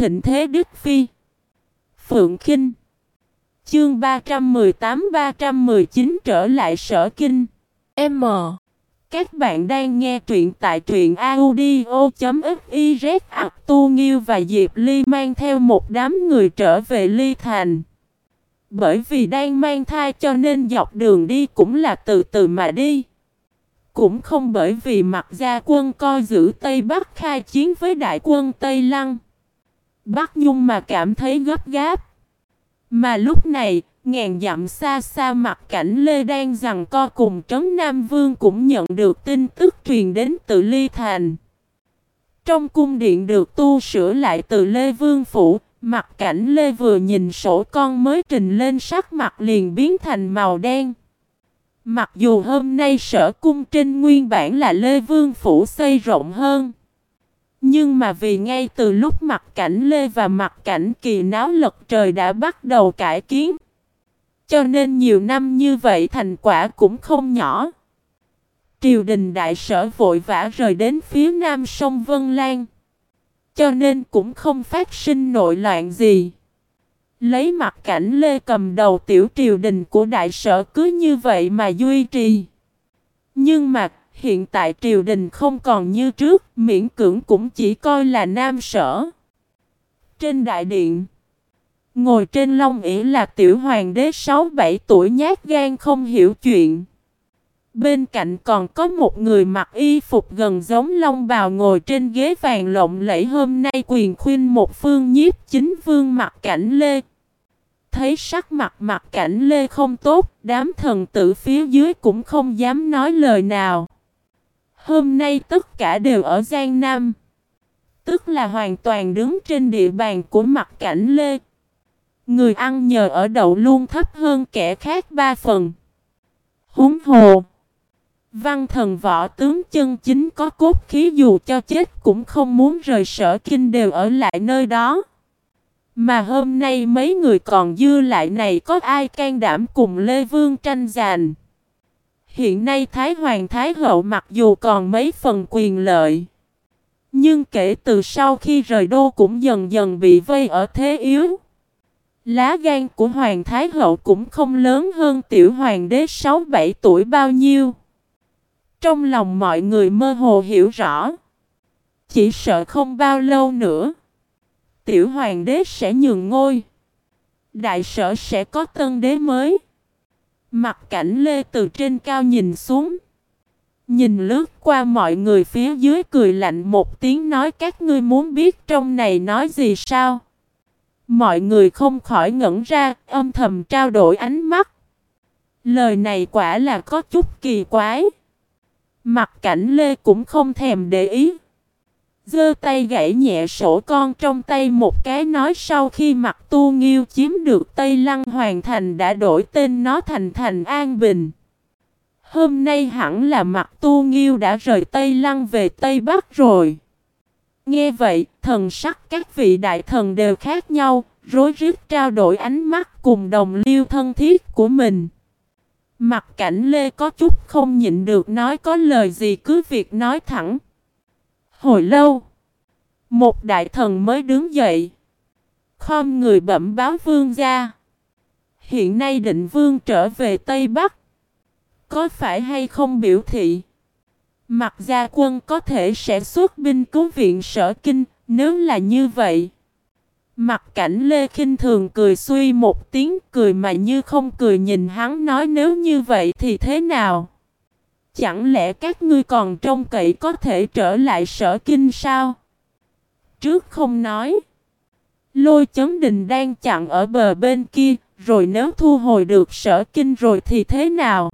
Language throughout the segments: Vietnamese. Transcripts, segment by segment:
thịnh thế Đức Phi. Phượng Kinh. Chương 318-319 trở lại sở kinh. M. Các bạn đang nghe truyện tại truyện audio.fiz Tu Nghiêu và Diệp Ly mang theo một đám người trở về Ly Thành. Bởi vì đang mang thai cho nên dọc đường đi cũng là từ từ mà đi. Cũng không bởi vì mặt gia quân coi giữ Tây Bắc khai chiến với đại quân Tây Lăng. Bắc Nhung mà cảm thấy gấp gáp. Mà lúc này, ngàn dặm xa xa mặt cảnh Lê đang rằng co cùng Trấn Nam Vương cũng nhận được tin tức truyền đến từ Ly Thành. Trong cung điện được tu sửa lại từ Lê Vương Phủ, mặt cảnh Lê vừa nhìn sổ con mới trình lên sắc mặt liền biến thành màu đen. Mặc dù hôm nay sở cung trên nguyên bản là Lê Vương Phủ xây rộng hơn. Nhưng mà vì ngay từ lúc mặt cảnh Lê và mặt cảnh kỳ náo lật trời đã bắt đầu cải kiến. Cho nên nhiều năm như vậy thành quả cũng không nhỏ. Triều đình đại sở vội vã rời đến phía nam sông Vân Lan. Cho nên cũng không phát sinh nội loạn gì. Lấy mặt cảnh Lê cầm đầu tiểu triều đình của đại sở cứ như vậy mà duy trì. Nhưng mà hiện tại triều đình không còn như trước, miễn cưỡng cũng chỉ coi là nam sở. Trên đại điện, ngồi trên long ỷ là tiểu hoàng đế 6-7 tuổi nhát gan không hiểu chuyện. Bên cạnh còn có một người mặc y phục gần giống long bào ngồi trên ghế vàng lộng lẫy hôm nay quyền khuyên một phương nhiếp chính vương mặt cảnh lê. Thấy sắc mặt mặt cảnh lê không tốt, đám thần tử phía dưới cũng không dám nói lời nào. Hôm nay tất cả đều ở Giang Nam. Tức là hoàn toàn đứng trên địa bàn của mặt cảnh lê. Người ăn nhờ ở đậu luôn thấp hơn kẻ khác ba phần. Húng hồ. Văn thần võ tướng chân chính có cốt khí dù cho chết cũng không muốn rời sở kinh đều ở lại nơi đó. Mà hôm nay mấy người còn dư lại này có ai can đảm cùng Lê Vương tranh giành. Hiện nay Thái Hoàng Thái Hậu mặc dù còn mấy phần quyền lợi. Nhưng kể từ sau khi rời đô cũng dần dần bị vây ở thế yếu. Lá gan của Hoàng Thái Hậu cũng không lớn hơn tiểu hoàng đế 6-7 tuổi bao nhiêu. Trong lòng mọi người mơ hồ hiểu rõ. Chỉ sợ không bao lâu nữa, tiểu hoàng đế sẽ nhường ngôi. Đại sở sẽ có tân đế mới. Mặt cảnh lê từ trên cao nhìn xuống. Nhìn lướt qua mọi người phía dưới cười lạnh một tiếng nói các ngươi muốn biết trong này nói gì sao. Mọi người không khỏi ngẩn ra, âm thầm trao đổi ánh mắt. Lời này quả là có chút kỳ quái. Mặt cảnh Lê cũng không thèm để ý. Giơ tay gãy nhẹ sổ con trong tay một cái nói sau khi mặt tu nghiêu chiếm được Tây Lăng Hoàn Thành đã đổi tên nó thành Thành An Bình. Hôm nay hẳn là mặt tu nghiêu đã rời Tây Lăng về Tây Bắc rồi. Nghe vậy, thần sắc các vị đại thần đều khác nhau, rối rít trao đổi ánh mắt cùng đồng liêu thân thiết của mình. Mặt cảnh Lê có chút không nhịn được nói có lời gì cứ việc nói thẳng. Hồi lâu, một đại thần mới đứng dậy. Khom người bẩm báo vương gia. Hiện nay định vương trở về Tây Bắc. Có phải hay không biểu thị? Mặt gia quân có thể sẽ xuất binh cứu viện sở kinh, nếu là như vậy. Mặt cảnh Lê khinh thường cười suy một tiếng cười mà như không cười nhìn hắn nói nếu như vậy thì thế nào? Chẳng lẽ các ngươi còn trông cậy có thể trở lại sở kinh sao? Trước không nói. Lôi chấn đình đang chặn ở bờ bên kia, rồi nếu thu hồi được sở kinh rồi thì thế nào?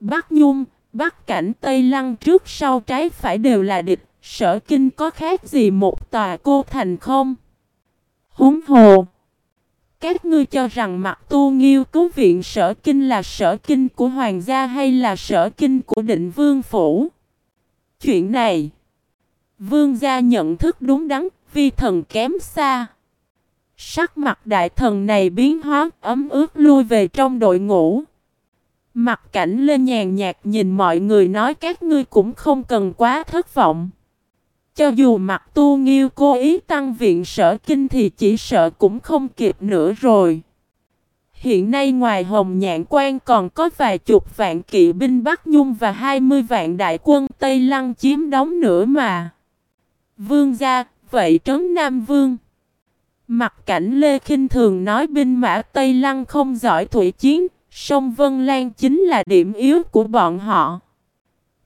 Bắc Nhung, Bắc Cảnh Tây Lăng trước sau trái phải đều là địch, sở kinh có khác gì một tòa cô thành không? Húng hồ! Các ngươi cho rằng mặt tu nghiêu cứu viện sở kinh là sở kinh của hoàng gia hay là sở kinh của định vương phủ? Chuyện này, vương gia nhận thức đúng đắn, vi thần kém xa. Sắc mặt đại thần này biến hóa ấm ướt lui về trong đội ngũ. Mặt cảnh lên nhàn nhạt nhìn mọi người nói các ngươi cũng không cần quá thất vọng. Cho dù mặt tu nghiêu cố ý tăng viện sở kinh thì chỉ sợ cũng không kịp nữa rồi. Hiện nay ngoài Hồng Nhạn Quan còn có vài chục vạn kỵ binh Bắc Nhung và 20 vạn đại quân Tây Lăng chiếm đóng nữa mà. Vương gia, vậy trấn Nam Vương. Mặt cảnh Lê khinh thường nói binh mã Tây Lăng không giỏi thủy chiến, sông Vân Lan chính là điểm yếu của bọn họ.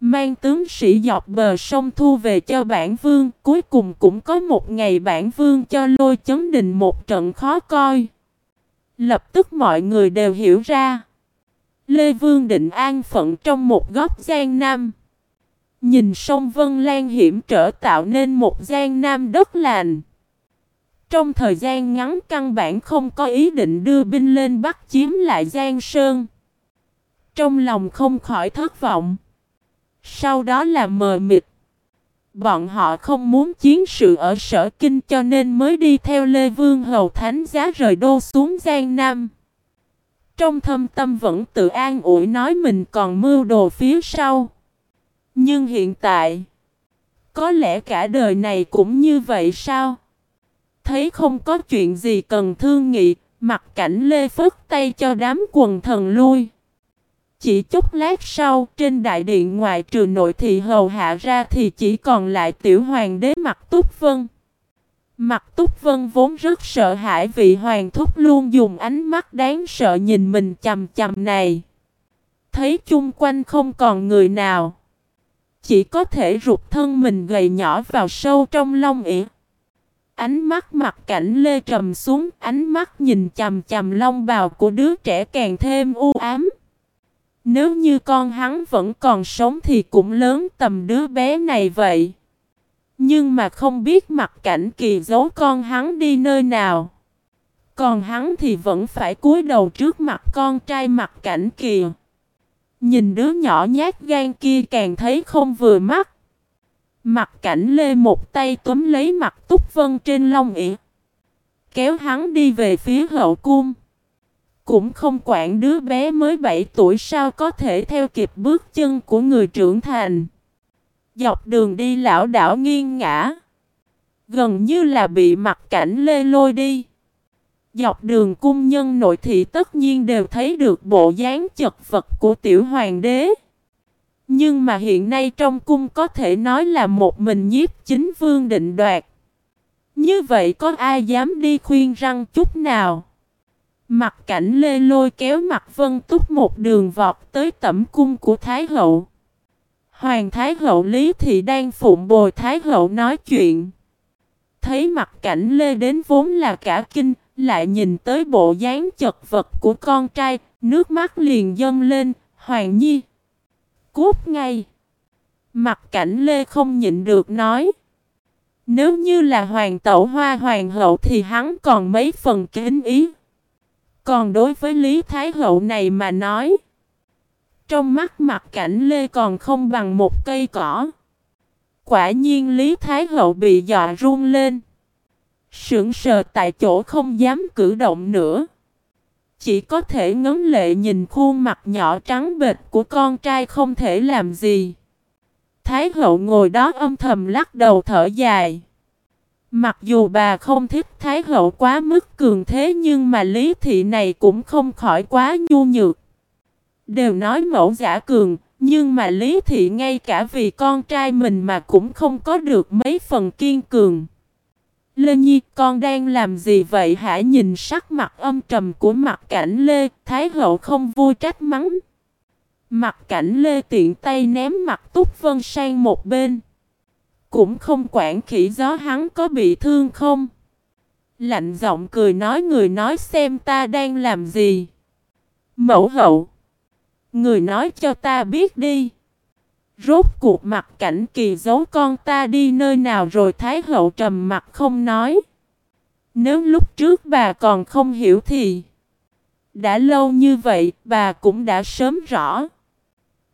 Mang tướng sĩ dọc bờ sông thu về cho bản vương, cuối cùng cũng có một ngày bản vương cho lôi chấn đình một trận khó coi. Lập tức mọi người đều hiểu ra. Lê Vương định an phận trong một góc gian nam. Nhìn sông Vân Lan hiểm trở tạo nên một gian nam đất lành. Trong thời gian ngắn căn bản không có ý định đưa binh lên bắt chiếm lại Giang Sơn. Trong lòng không khỏi thất vọng. Sau đó là mờ mịt. Bọn họ không muốn chiến sự ở sở kinh cho nên mới đi theo Lê Vương Hầu Thánh giá rời đô xuống Giang Nam. Trong thâm tâm vẫn tự an ủi nói mình còn mưu đồ phía sau. Nhưng hiện tại, có lẽ cả đời này cũng như vậy sao? Thấy không có chuyện gì cần thương nghị, mặt cảnh Lê phất tay cho đám quần thần lui. Chỉ chút lát sau, trên đại điện ngoại trừ nội thị hầu hạ ra thì chỉ còn lại tiểu hoàng đế mặt túc vân. Mặt túc vân vốn rất sợ hãi vị hoàng thúc luôn dùng ánh mắt đáng sợ nhìn mình chầm chầm này. Thấy chung quanh không còn người nào. Chỉ có thể rụt thân mình gầy nhỏ vào sâu trong lông ỉa. Ánh mắt mặt cảnh lê trầm xuống, ánh mắt nhìn chầm chầm lông bào của đứa trẻ càng thêm u ám. Nếu như con hắn vẫn còn sống thì cũng lớn tầm đứa bé này vậy. Nhưng mà không biết mặt cảnh kỳ giấu con hắn đi nơi nào. Còn hắn thì vẫn phải cúi đầu trước mặt con trai mặt cảnh kỳ. Nhìn đứa nhỏ nhát gan kia càng thấy không vừa mắt. Mặt cảnh lê một tay túm lấy mặt túc vân trên lông ỉa. Kéo hắn đi về phía hậu cung. Cũng không quản đứa bé mới 7 tuổi sao có thể theo kịp bước chân của người trưởng thành. Dọc đường đi lão đảo nghiêng ngã. Gần như là bị mặt cảnh lê lôi đi. Dọc đường cung nhân nội thị tất nhiên đều thấy được bộ dáng chật vật của tiểu hoàng đế. Nhưng mà hiện nay trong cung có thể nói là một mình nhiếp chính vương định đoạt. Như vậy có ai dám đi khuyên răng chút nào? Mặt cảnh lê lôi kéo mặt vân túc một đường vọt tới tẩm cung của Thái hậu. Hoàng Thái hậu Lý Thị đang phụng bồi Thái hậu nói chuyện. Thấy mặt cảnh lê đến vốn là cả kinh, lại nhìn tới bộ dáng chật vật của con trai, nước mắt liền dâng lên, Hoàng Nhi. Cút ngay. Mặt cảnh lê không nhịn được nói. Nếu như là hoàng tẩu hoa hoàng hậu thì hắn còn mấy phần kính ý. Còn đối với Lý Thái Hậu này mà nói, trong mắt mặt cảnh Lê còn không bằng một cây cỏ. Quả nhiên Lý Thái Hậu bị dọa run lên. Sững sờ tại chỗ không dám cử động nữa. Chỉ có thể ngấn lệ nhìn khuôn mặt nhỏ trắng bệt của con trai không thể làm gì. Thái hậu ngồi đó âm thầm lắc đầu thở dài. Mặc dù bà không thích Thái hậu quá mức cường thế nhưng mà lý thị này cũng không khỏi quá nhu nhược. Đều nói mẫu giả cường, nhưng mà lý thị ngay cả vì con trai mình mà cũng không có được mấy phần kiên cường. Lê Nhi, con đang làm gì vậy hả nhìn sắc mặt âm trầm của mặt cảnh Lê, Thái hậu không vui trách mắng. Mặt cảnh Lê tiện tay ném mặt Túc Vân sang một bên. Cũng không quản khỉ gió hắn có bị thương không. Lạnh giọng cười nói, người nói xem ta đang làm gì. Mẫu hậu. Người nói cho ta biết đi. Rốt cuộc mặt cảnh kỳ giấu con ta đi nơi nào rồi Thái hậu trầm mặt không nói. Nếu lúc trước bà còn không hiểu thì Đã lâu như vậy, bà cũng đã sớm rõ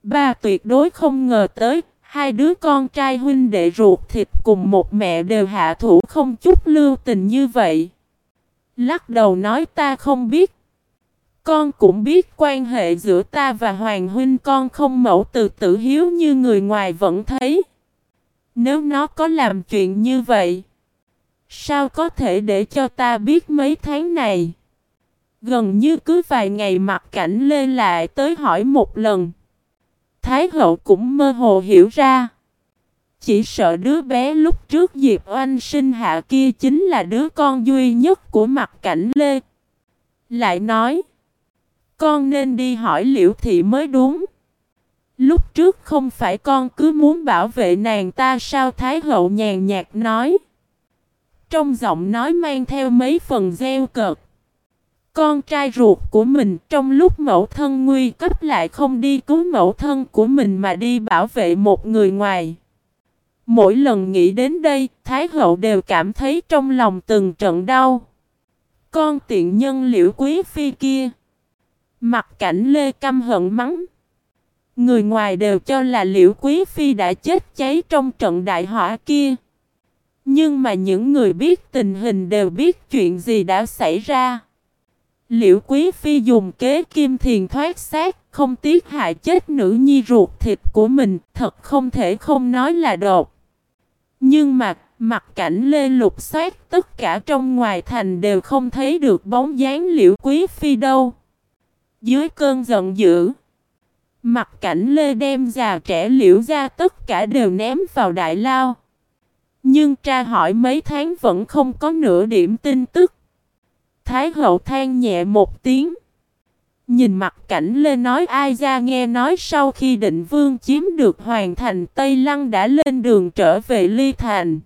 Bà tuyệt đối không ngờ tới Hai đứa con trai huynh đệ ruột thịt cùng một mẹ đều hạ thủ không chút lưu tình như vậy. Lắc đầu nói ta không biết. Con cũng biết quan hệ giữa ta và Hoàng huynh con không mẫu từ tử hiếu như người ngoài vẫn thấy. Nếu nó có làm chuyện như vậy, sao có thể để cho ta biết mấy tháng này? Gần như cứ vài ngày mặt cảnh lê lại tới hỏi một lần. Thái hậu cũng mơ hồ hiểu ra. Chỉ sợ đứa bé lúc trước Diệp Oanh sinh hạ kia chính là đứa con duy nhất của mặt cảnh Lê. Lại nói, con nên đi hỏi liễu thị mới đúng. Lúc trước không phải con cứ muốn bảo vệ nàng ta sao Thái hậu nhàn nhạt nói. Trong giọng nói mang theo mấy phần gieo cợt. Con trai ruột của mình trong lúc mẫu thân nguy cấp lại không đi cứu mẫu thân của mình mà đi bảo vệ một người ngoài. Mỗi lần nghĩ đến đây, Thái hậu đều cảm thấy trong lòng từng trận đau. Con tiện nhân liễu quý phi kia. Mặt cảnh lê căm hận mắng. Người ngoài đều cho là liễu quý phi đã chết cháy trong trận đại hỏa kia. Nhưng mà những người biết tình hình đều biết chuyện gì đã xảy ra. Liễu quý phi dùng kế kim thiền thoát xác, không tiếc hại chết nữ nhi ruột thịt của mình, thật không thể không nói là đột. Nhưng mà, mặt cảnh lê lục soát tất cả trong ngoài thành đều không thấy được bóng dáng liễu quý phi đâu. Dưới cơn giận dữ, mặt cảnh lê đem già trẻ liễu ra tất cả đều ném vào đại lao. Nhưng tra hỏi mấy tháng vẫn không có nửa điểm tin tức. Thái hậu than nhẹ một tiếng. Nhìn mặt cảnh lên nói ai ra nghe nói sau khi định vương chiếm được hoàn thành Tây Lăng đã lên đường trở về Ly Thành.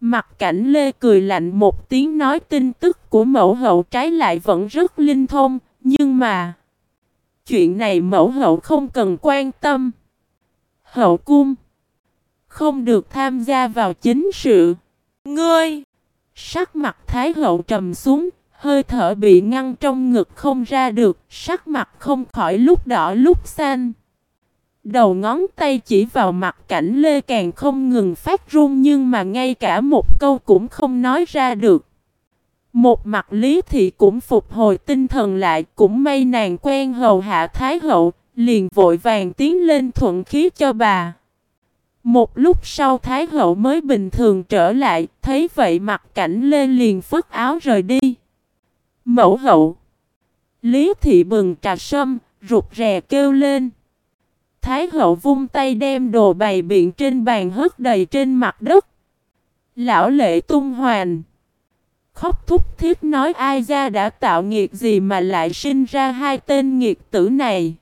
Mặt cảnh lê cười lạnh một tiếng nói tin tức của mẫu hậu trái lại vẫn rất linh thông, nhưng mà... Chuyện này mẫu hậu không cần quan tâm. Hậu cung Không được tham gia vào chính sự. Ngươi! Sắc mặt Thái hậu trầm xuống, Hơi thở bị ngăn trong ngực không ra được, sắc mặt không khỏi lúc đỏ lúc xanh. Đầu ngón tay chỉ vào mặt cảnh Lê càng không ngừng phát run nhưng mà ngay cả một câu cũng không nói ra được. Một mặt lý thị cũng phục hồi tinh thần lại cũng may nàng quen hầu hạ thái hậu, liền vội vàng tiến lên thuận khí cho bà. Một lúc sau thái hậu mới bình thường trở lại, thấy vậy mặt cảnh Lê liền phất áo rời đi. Mẫu hậu. Lý thị bừng trà sâm, rụt rè kêu lên. Thái hậu vung tay đem đồ bày biện trên bàn hất đầy trên mặt đất. Lão lệ tung hoàn. Khóc thúc thiết nói ai ra đã tạo nghiệt gì mà lại sinh ra hai tên nghiệt tử này.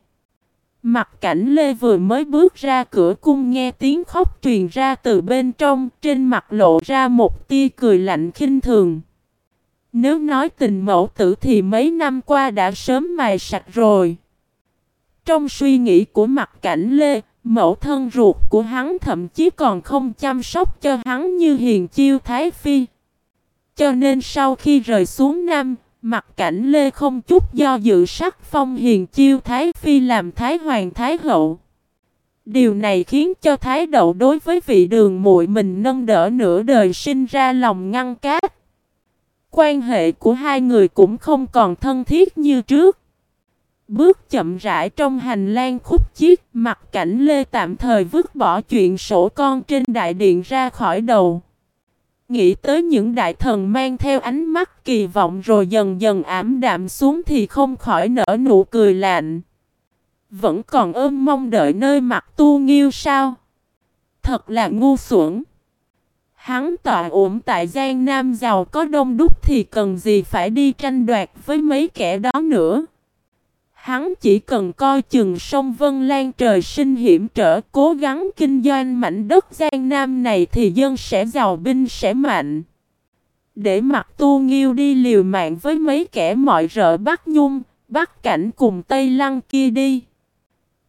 Mặt cảnh Lê vừa mới bước ra cửa cung nghe tiếng khóc truyền ra từ bên trong, trên mặt lộ ra một tia cười lạnh khinh thường. Nếu nói tình mẫu tử thì mấy năm qua đã sớm mài sạch rồi. Trong suy nghĩ của mặt cảnh Lê, mẫu thân ruột của hắn thậm chí còn không chăm sóc cho hắn như hiền chiêu Thái Phi. Cho nên sau khi rời xuống Nam, mặt cảnh Lê không chút do dự sắc phong hiền chiêu Thái Phi làm Thái Hoàng Thái Hậu. Điều này khiến cho Thái độ đối với vị đường muội mình nâng đỡ nửa đời sinh ra lòng ngăn cát. Quan hệ của hai người cũng không còn thân thiết như trước. Bước chậm rãi trong hành lang khúc chiết, mặt cảnh Lê tạm thời vứt bỏ chuyện sổ con trên đại điện ra khỏi đầu. Nghĩ tới những đại thần mang theo ánh mắt kỳ vọng rồi dần dần ảm đạm xuống thì không khỏi nở nụ cười lạnh. Vẫn còn ôm mong đợi nơi mặt tu nghiêu sao? Thật là ngu xuẩn. Hắn tọa ổn tại Giang Nam giàu có đông đúc thì cần gì phải đi tranh đoạt với mấy kẻ đó nữa. Hắn chỉ cần coi chừng sông Vân Lan trời sinh hiểm trở cố gắng kinh doanh mảnh đất Giang Nam này thì dân sẽ giàu binh sẽ mạnh. Để mặt tu nghiêu đi liều mạng với mấy kẻ mọi rợ bắt nhung, bắt cảnh cùng Tây Lăng kia đi.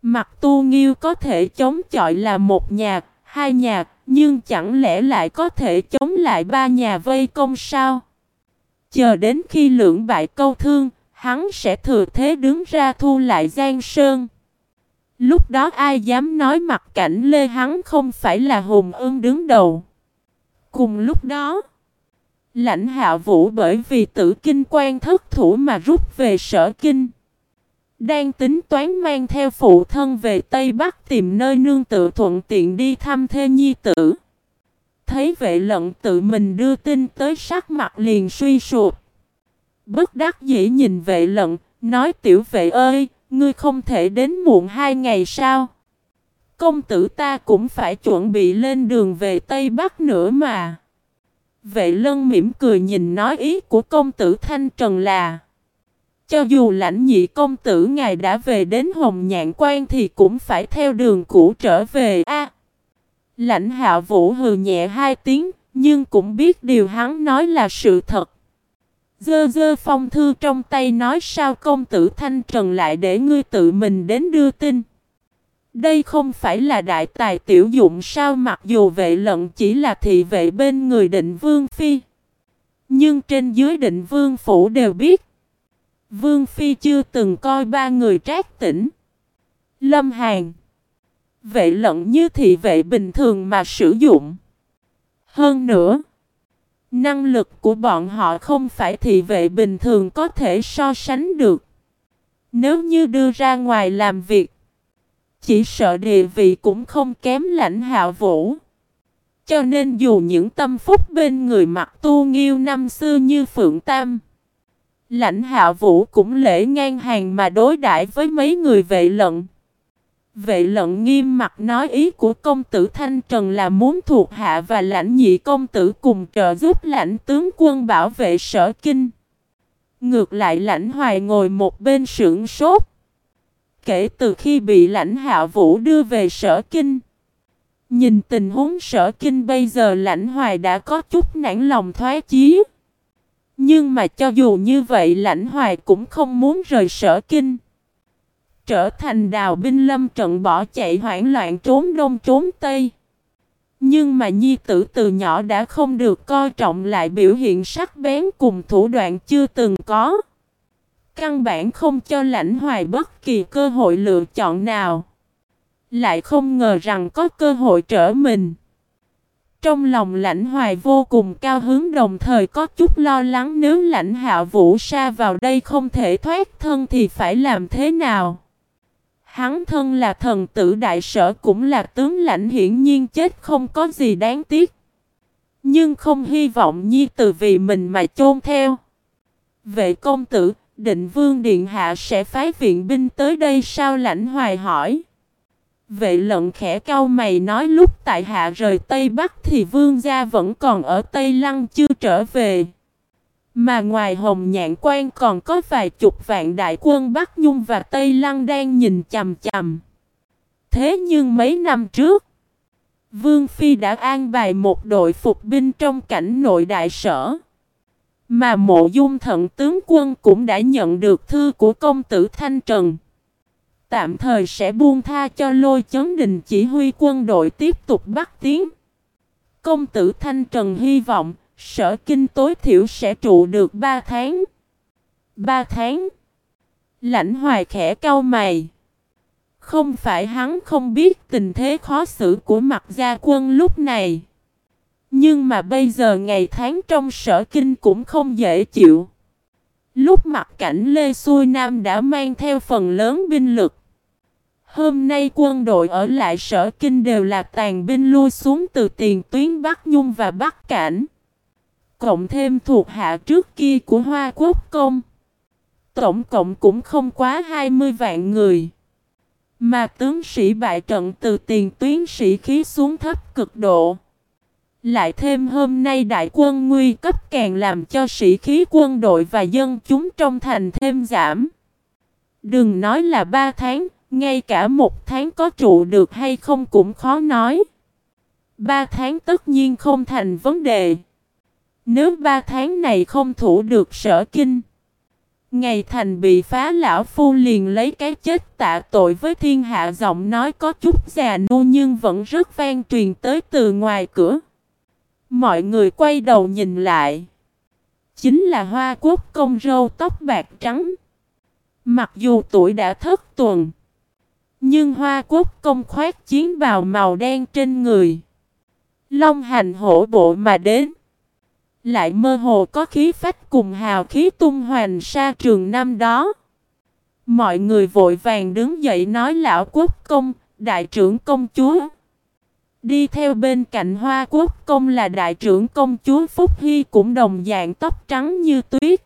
Mặt tu nghiêu có thể chống chọi là một nhà, hai nhà, nhưng chẳng lẽ lại có thể chống lại ba nhà vây công sao? Chờ đến khi lưỡng bại câu thương, hắn sẽ thừa thế đứng ra thu lại Giang Sơn. Lúc đó ai dám nói mặt cảnh Lê hắn không phải là hùng ương đứng đầu. Cùng lúc đó, lãnh hạ vũ bởi vì tử kinh quan thất thủ mà rút về sở kinh. Đang tính toán mang theo phụ thân về Tây Bắc tìm nơi nương tự thuận tiện đi thăm thê nhi tử. Thấy vệ lận tự mình đưa tin tới sắc mặt liền suy sụp. Bất đắc dĩ nhìn vệ lận, nói tiểu vệ ơi, ngươi không thể đến muộn hai ngày sao? Công tử ta cũng phải chuẩn bị lên đường về Tây Bắc nữa mà. Vệ lân mỉm cười nhìn nói ý của công tử Thanh Trần là cho dù lãnh nhị công tử ngài đã về đến Hồng Nhạn Quan thì cũng phải theo đường cũ trở về a. lãnh hạ vũ hừ nhẹ hai tiếng, nhưng cũng biết điều hắn nói là sự thật. Dơ dơ phong thư trong tay nói sao công tử Thanh Trần lại để ngươi tự mình đến đưa tin. Đây không phải là đại tài tiểu dụng sao mặc dù vệ lận chỉ là thị vệ bên người định vương phi. Nhưng trên dưới định vương phủ đều biết. Vương phi chưa từng coi ba người trác tỉnh. Lâm Hàn. Vệ lận như thị vệ bình thường mà sử dụng. Hơn nữa. Năng lực của bọn họ không phải thị vệ bình thường có thể so sánh được. Nếu như đưa ra ngoài làm việc chỉ sợ địa vị cũng không kém lãnh hạ vũ. Cho nên dù những tâm phúc bên người mặt tu nghiêu năm xưa như Phượng Tam, lãnh hạ vũ cũng lễ ngang hàng mà đối đãi với mấy người vệ lận. Vệ lận nghiêm mặt nói ý của công tử Thanh Trần là muốn thuộc hạ và lãnh nhị công tử cùng trợ giúp lãnh tướng quân bảo vệ sở kinh. Ngược lại lãnh hoài ngồi một bên sưởng sốt. Kể từ khi bị lãnh hạ vũ đưa về sở kinh, Nhìn tình huống sở kinh bây giờ lãnh hoài đã có chút nản lòng thoái chí nhưng mà cho dù như vậy, lãnh hoài cũng không muốn rời sở kinh Trở thành đào binh lâm trận bỏ chạy hoảng loạn trốn đông trốn tây Nhưng mà nhi tử từ nhỏ đã không được coi trọng lại biểu hiện sắc bén cùng thủ đoạn chưa từng có Căn bản không cho lãnh hoài bất kỳ cơ hội lựa chọn nào. Lại không ngờ rằng có cơ hội trở mình. Trong lòng lãnh hoài vô cùng cao hứng đồng thời có chút lo lắng nếu lãnh hạ vũ sa vào đây không thể thoát thân thì phải làm thế nào. Hắn thân là thần tử đại sở cũng là tướng lãnh hiển nhiên chết không có gì đáng tiếc. Nhưng không hy vọng nhi từ vì mình mà chôn theo. Vệ công tử, định vương điện hạ sẽ phái viện binh tới đây sao lãnh hoài hỏi. Vệ lận khẽ cau mày nói lúc tại hạ rời Tây Bắc thì vương gia vẫn còn ở Tây Lăng chưa trở về. Mà ngoài hồng nhạn quan còn có vài chục vạn đại quân Bắc Nhung và Tây Lăng đang nhìn chầm chầm. Thế nhưng mấy năm trước, Vương Phi đã an bài một đội phục binh trong cảnh nội đại sở. Mà mộ dung thận tướng quân cũng đã nhận được thư của công tử Thanh Trần. Tạm thời sẽ buông tha cho lôi chấn đình chỉ huy quân đội tiếp tục bắt tiến. Công tử Thanh Trần hy vọng sở kinh tối thiểu sẽ trụ được 3 tháng. 3 tháng. Lãnh hoài khẽ cau mày. Không phải hắn không biết tình thế khó xử của mặt gia quân lúc này. Nhưng mà bây giờ ngày tháng trong sở kinh cũng không dễ chịu. Lúc mặt cảnh Lê Xuôi Nam đã mang theo phần lớn binh lực. Hôm nay quân đội ở lại sở kinh đều là tàn binh lui xuống từ tiền tuyến Bắc Nhung và Bắc Cảnh. Cộng thêm thuộc hạ trước kia của Hoa Quốc Công. Tổng cộng cũng không quá 20 vạn người. Mà tướng sĩ bại trận từ tiền tuyến sĩ khí xuống thấp cực độ. Lại thêm hôm nay đại quân nguy cấp càng làm cho sĩ khí quân đội và dân chúng trong thành thêm giảm. Đừng nói là ba tháng, ngay cả một tháng có trụ được hay không cũng khó nói. Ba tháng tất nhiên không thành vấn đề. Nếu ba tháng này không thủ được sở kinh. Ngày thành bị phá lão phu liền lấy cái chết tạ tội với thiên hạ, giọng nói có chút già nô nhưng vẫn rất vang truyền tới từ ngoài cửa. Mọi người quay đầu nhìn lại. Chính là hoa quốc công râu tóc bạc trắng. Mặc dù tuổi đã thất tuần. Nhưng hoa quốc công khoát chiến bào màu đen trên người. Long hành hổ bộ mà đến. Lại mơ hồ có khí phách cùng hào khí tung hoành xa trường năm đó. Mọi người vội vàng đứng dậy nói lão quốc công, đại trưởng công chúa. Đi theo bên cạnh hoa quốc công là đại trưởng công chúa Phúc Hy cũng đồng dạng tóc trắng như tuyết.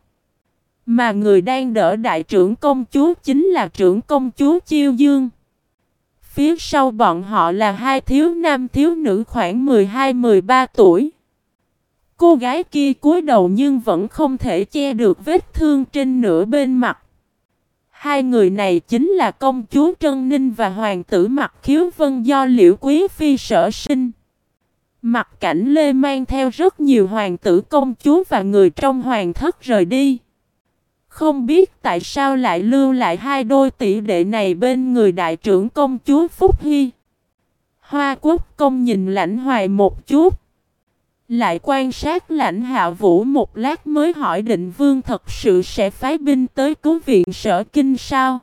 Mà người đang đỡ đại trưởng công chúa chính là trưởng công chúa Chiêu Dương. Phía sau bọn họ là hai thiếu nam thiếu nữ khoảng 12-13 tuổi. Cô gái kia cúi đầu nhưng vẫn không thể che được vết thương trên nửa bên mặt. Hai người này chính là công chúa Trân Ninh và hoàng tử Mặt Khiếu Vân do Liễu Quý Phi sở sinh. Mặt cảnh Lê mang theo rất nhiều hoàng tử, công chúa và người trong hoàng thất rời đi. Không biết tại sao lại lưu lại hai đôi tỷ đệ này bên người đại trưởng công chúa Phúc Hy. Hoa quốc công nhìn lãnh hoài một chút. Lại quan sát lãnh hạ vũ một lát mới hỏi định vương thật sự sẽ phái binh tới cứu viện sở kinh sao.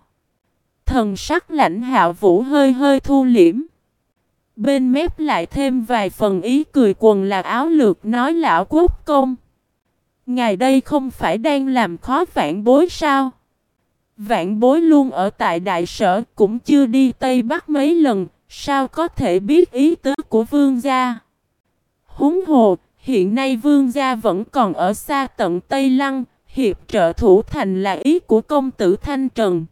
Thần sắc lãnh hạ vũ hơi hơi thu liễm. Bên mép lại thêm vài phần ý cười quần là áo lược nói lão quốc công. Ngài đây không phải đang làm khó vạn bối sao? Vạn bối luôn ở tại đại sở cũng chưa đi Tây Bắc mấy lần, sao có thể biết ý tứ của vương gia? Húng hồ, hiện nay vương gia vẫn còn ở xa tận Tây Lăng, hiệp trợ thủ thành là ý của công tử Thanh Trần.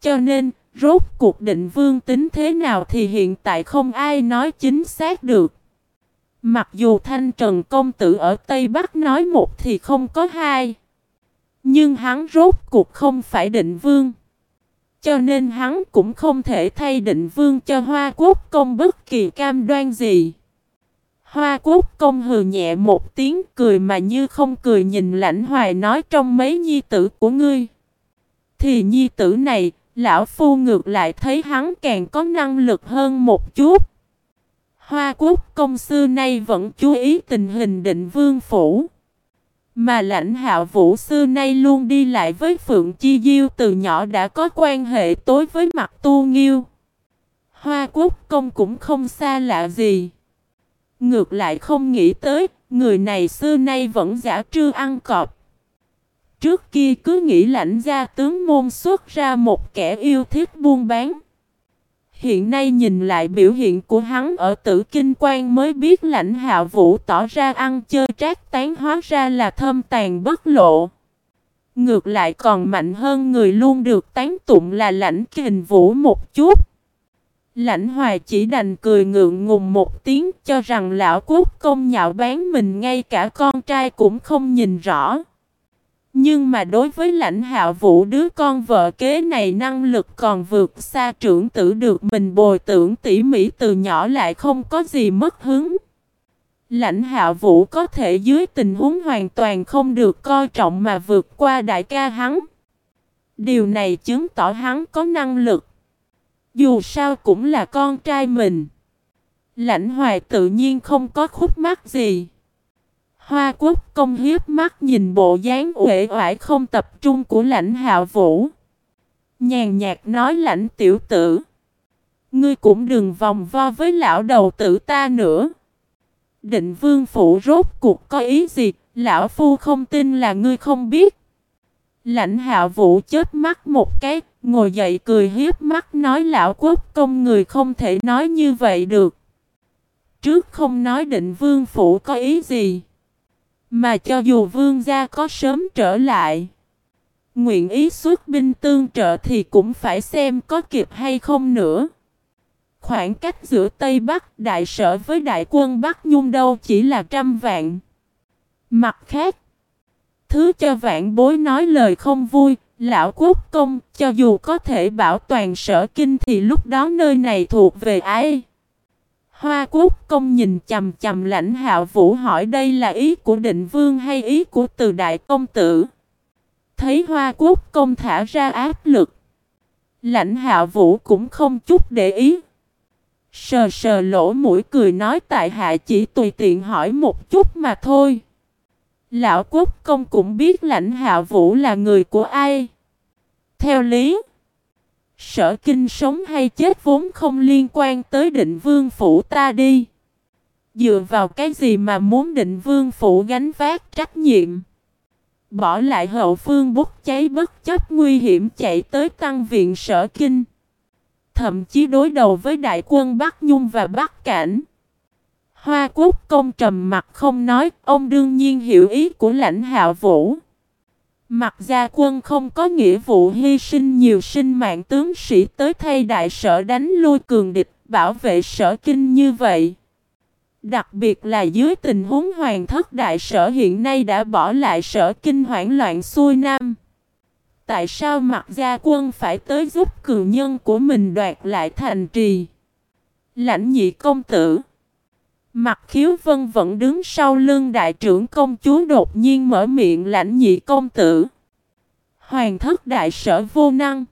Cho nên, rốt cuộc định vương tính thế nào thì hiện tại không ai nói chính xác được. Mặc dù Thanh Trần Công Tử ở Tây Bắc nói một thì không có hai. Nhưng hắn rốt cuộc không phải định vương. Cho nên hắn cũng không thể thay định vương cho Hoa Quốc Công bất kỳ cam đoan gì. Hoa Quốc Công hừ nhẹ một tiếng cười mà như không cười nhìn lãnh hoài nói trong mấy nhi tử của ngươi. Thì nhi tử này, lão phu ngược lại thấy hắn càng có năng lực hơn một chút. Hoa quốc công sư nay vẫn chú ý tình hình định vương phủ. Mà lãnh hạo vũ sư nay luôn đi lại với Phượng Chi Diêu từ nhỏ đã có quan hệ tối với mặt tu nghiêu. Hoa quốc công cũng không xa lạ gì. Ngược lại không nghĩ tới, người này xưa nay vẫn giả trư ăn cọp. Trước kia cứ nghĩ lãnh gia tướng môn xuất ra một kẻ yêu thích buôn bán. Hiện nay nhìn lại biểu hiện của hắn ở tử kinh quan mới biết lãnh hạ vũ tỏ ra ăn chơi trác tán hóa ra là thâm tàn bất lộ. Ngược lại còn mạnh hơn người luôn được tán tụng là lãnh kình vũ một chút. Lãnh hoài chỉ đành cười ngượng ngùng một tiếng, cho rằng lão quốc công nhạo bán mình, ngay cả con trai cũng không nhìn rõ. Nhưng mà đối với lãnh hạ vũ, đứa con vợ kế này năng lực còn vượt xa trưởng tử được mình bồi tưởng tỉ mỉ từ nhỏ lại không có gì mất hứng. Lãnh hạ vũ có thể dưới tình huống hoàn toàn không được coi trọng mà vượt qua đại ca hắn. Điều này chứng tỏ hắn có năng lực. Dù sao cũng là con trai mình. Lãnh hoài tự nhiên không có khúc mắc gì. Hoa quốc công hiếp mắt nhìn bộ dáng uể oải không tập trung của lãnh hạo vũ. Nhàn nhạt nói lãnh tiểu tử. Ngươi cũng đừng vòng vo với lão đầu tử ta nữa. Định vương phủ rốt cuộc có ý gì, lão phu không tin là ngươi không biết. Lãnh hạo vũ chết mắt một cái, ngồi dậy cười hiếp mắt nói lão quốc công người không thể nói như vậy được. Trước không nói định vương phủ có ý gì. Mà cho dù vương gia có sớm trở lại, nguyện ý xuất binh tương trợ thì cũng phải xem có kịp hay không nữa. Khoảng cách giữa Tây Bắc đại sở với đại quân Bắc Nhung đâu chỉ là trăm vạn. Mặt khác, thứ cho vạn bối nói lời không vui, lão quốc công, cho dù có thể bảo toàn sở kinh thì lúc đó nơi này thuộc về ai? Hoa quốc công nhìn chầm chầm lãnh hạo vũ hỏi đây là ý của định vương hay ý của từ đại công tử. Thấy hoa quốc công thả ra áp lực. Lãnh hạo vũ cũng không chút để ý. Sờ sờ lỗ mũi cười nói tại hạ chỉ tùy tiện hỏi một chút mà thôi. Lão quốc công cũng biết lãnh hạo vũ là người của ai. Theo lý. Sở kinh sống hay chết vốn không liên quan tới định vương phủ ta đi. Dựa vào cái gì mà muốn định vương phủ gánh vác trách nhiệm? Bỏ lại hậu phương bốc cháy bất chấp nguy hiểm chạy tới tăng viện sở kinh. Thậm chí đối đầu với đại quân Bắc Nhung và Bắc Cảnh. Hoa quốc công trầm mặt không nói, ông đương nhiên hiểu ý của lãnh hạ vũ. Mặt gia quân không có nghĩa vụ hy sinh nhiều sinh mạng tướng sĩ tới thay đại sở đánh lui cường địch, bảo vệ sở kinh như vậy. Đặc biệt là dưới tình huống hoàng thất đại sở hiện nay đã bỏ lại sở kinh hoảng loạn xuôi nam. Tại sao mặt gia quân phải tới giúp cường nhân của mình đoạt lại thành trì? Lãnh nhị công tử Mặt khiếu vân vẫn đứng sau lưng đại trưởng công chúa đột nhiên mở miệng lãnh nhị công tử. Hoàng thất đại sở vô năng.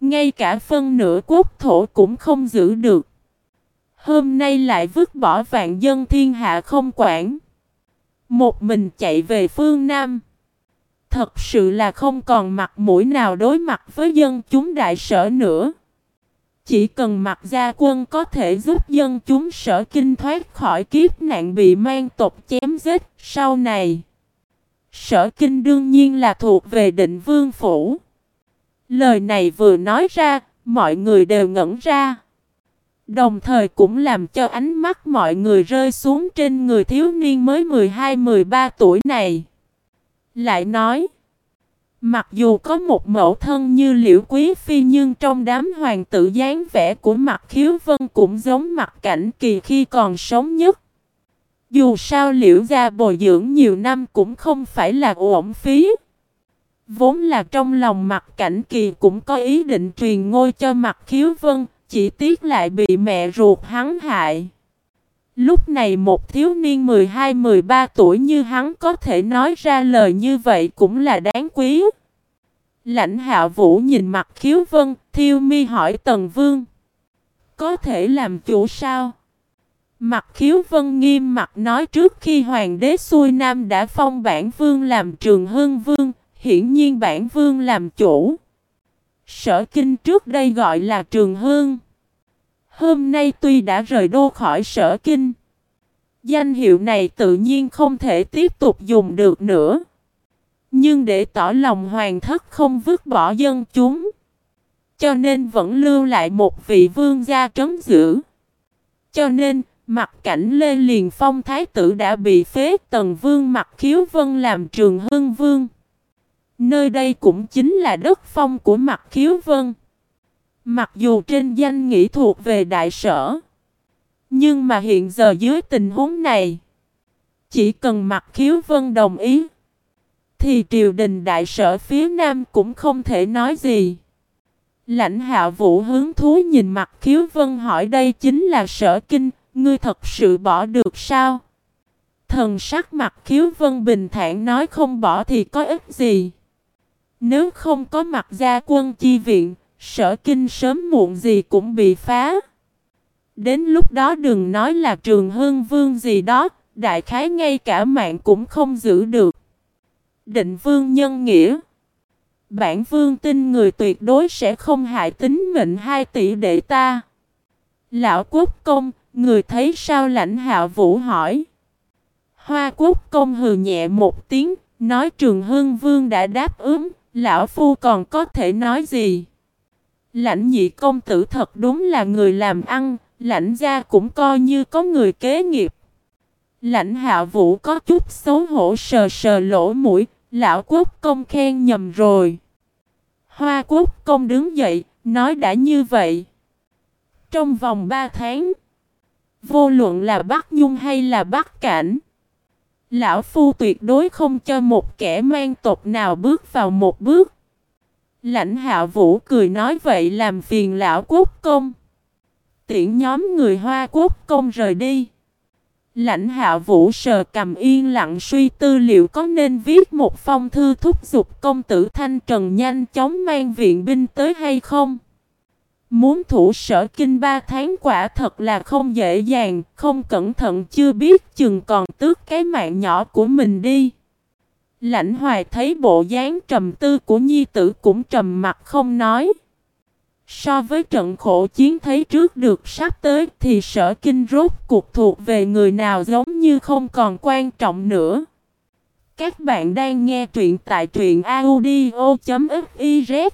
Ngay cả phân nửa quốc thổ cũng không giữ được. Hôm nay lại vứt bỏ vạn dân thiên hạ không quản. Một mình chạy về phương Nam. Thật sự là không còn mặt mũi nào đối mặt với dân chúng đại sở nữa. Chỉ cần mặc gia quân có thể giúp dân chúng sở kinh thoát khỏi kiếp nạn bị mang tộc chém giết sau này. Sở kinh đương nhiên là thuộc về định vương phủ. Lời này vừa nói ra, mọi người đều ngẩn ra. Đồng thời cũng làm cho ánh mắt mọi người rơi xuống trên người thiếu niên mới 12-13 tuổi này. Lại nói, mặc dù có một mẫu thân như liễu quý phi nhưng trong đám hoàng tử dáng vẻ của mặt khiếu vân cũng giống mặt cảnh kỳ khi còn sống nhất. Dù sao liễu gia bồi dưỡng nhiều năm cũng không phải là uổng phí. Vốn là trong lòng mặt cảnh kỳ cũng có ý định truyền ngôi cho mặt khiếu vân, chỉ tiếc lại bị mẹ ruột hắn hại. Lúc này một thiếu niên 12-13 tuổi như hắn có thể nói ra lời như vậy cũng là đáng quý. Lãnh hạ vũ nhìn mặt khiếu vân, thiêu mi hỏi tần vương. Có thể làm chủ sao? Mặt khiếu vân nghiêm mặt nói trước khi hoàng đế xuôi nam đã phong bản vương làm trường hưng vương, hiển nhiên bản vương làm chủ. Sở kinh trước đây gọi là trường hương. Hôm nay tuy đã rời đô khỏi sở kinh. Danh hiệu này tự nhiên không thể tiếp tục dùng được nữa. Nhưng để tỏ lòng hoàng thất không vứt bỏ dân chúng. Cho nên vẫn lưu lại một vị vương gia trấn giữ. Cho nên, mặt cảnh Lê Liền Phong Thái tử đã bị phế tần vương mặt khiếu vân làm trường hưng vương. Nơi đây cũng chính là đất phong của mặt khiếu vân. Mặc dù trên danh nghĩ thuộc về đại sở. Nhưng mà hiện giờ dưới tình huống này. Chỉ cần mặt khiếu vân đồng ý. Thì triều đình đại sở phía nam cũng không thể nói gì. Lãnh hạ vũ hướng thú nhìn mặt khiếu vân hỏi đây chính là sở kinh. Ngươi thật sự bỏ được sao? Thần sắc mặt khiếu vân bình thản nói không bỏ thì có ích gì. Nếu không có mặt gia quân chi viện, sở kinh sớm muộn gì cũng bị phá. Đến lúc đó đừng nói là trường hương vương gì đó, đại khái ngay cả mạng cũng không giữ được. Định vương nhân nghĩa Bản vương tin người tuyệt đối sẽ không hại tính mệnh hai tỷ đệ ta. Lão quốc công, người thấy sao lãnh hạ vũ hỏi. Hoa quốc công hừ nhẹ một tiếng, nói trường hương vương đã đáp ứng, lão phu còn có thể nói gì. Lãnh nhị công tử thật đúng là người làm ăn, lãnh gia cũng coi như có người kế nghiệp. Lãnh hạ vũ có chút xấu hổ sờ sờ lỗ mũi, lão quốc công khen nhầm rồi. Hoa quốc công đứng dậy, nói đã như vậy. Trong vòng 3 tháng, vô luận là Bắc Nhung hay là Bắc Cảnh, Lão Phu tuyệt đối không cho một kẻ mang tộc nào bước vào một bước. Lãnh hạ vũ cười nói vậy làm phiền lão quốc công. Tiễn nhóm người hoa quốc công rời đi. Lãnh hạ vũ sờ cầm yên lặng suy tư liệu có nên viết một phong thư thúc giục công tử Thanh Trần nhanh chóng mang viện binh tới hay không? Muốn thủ sở kinh ba tháng quả thật là không dễ dàng, không cẩn thận chưa biết chừng còn tước cái mạng nhỏ của mình đi. Lãnh hoài thấy bộ dáng trầm tư của nhi tử cũng trầm mặt không nói. So với trận khổ chiến thấy trước được sắp tới thì sở kinh rốt cuộc thuộc về người nào giống như không còn quan trọng nữa. Các bạn đang nghe truyện tại truyện audio.fif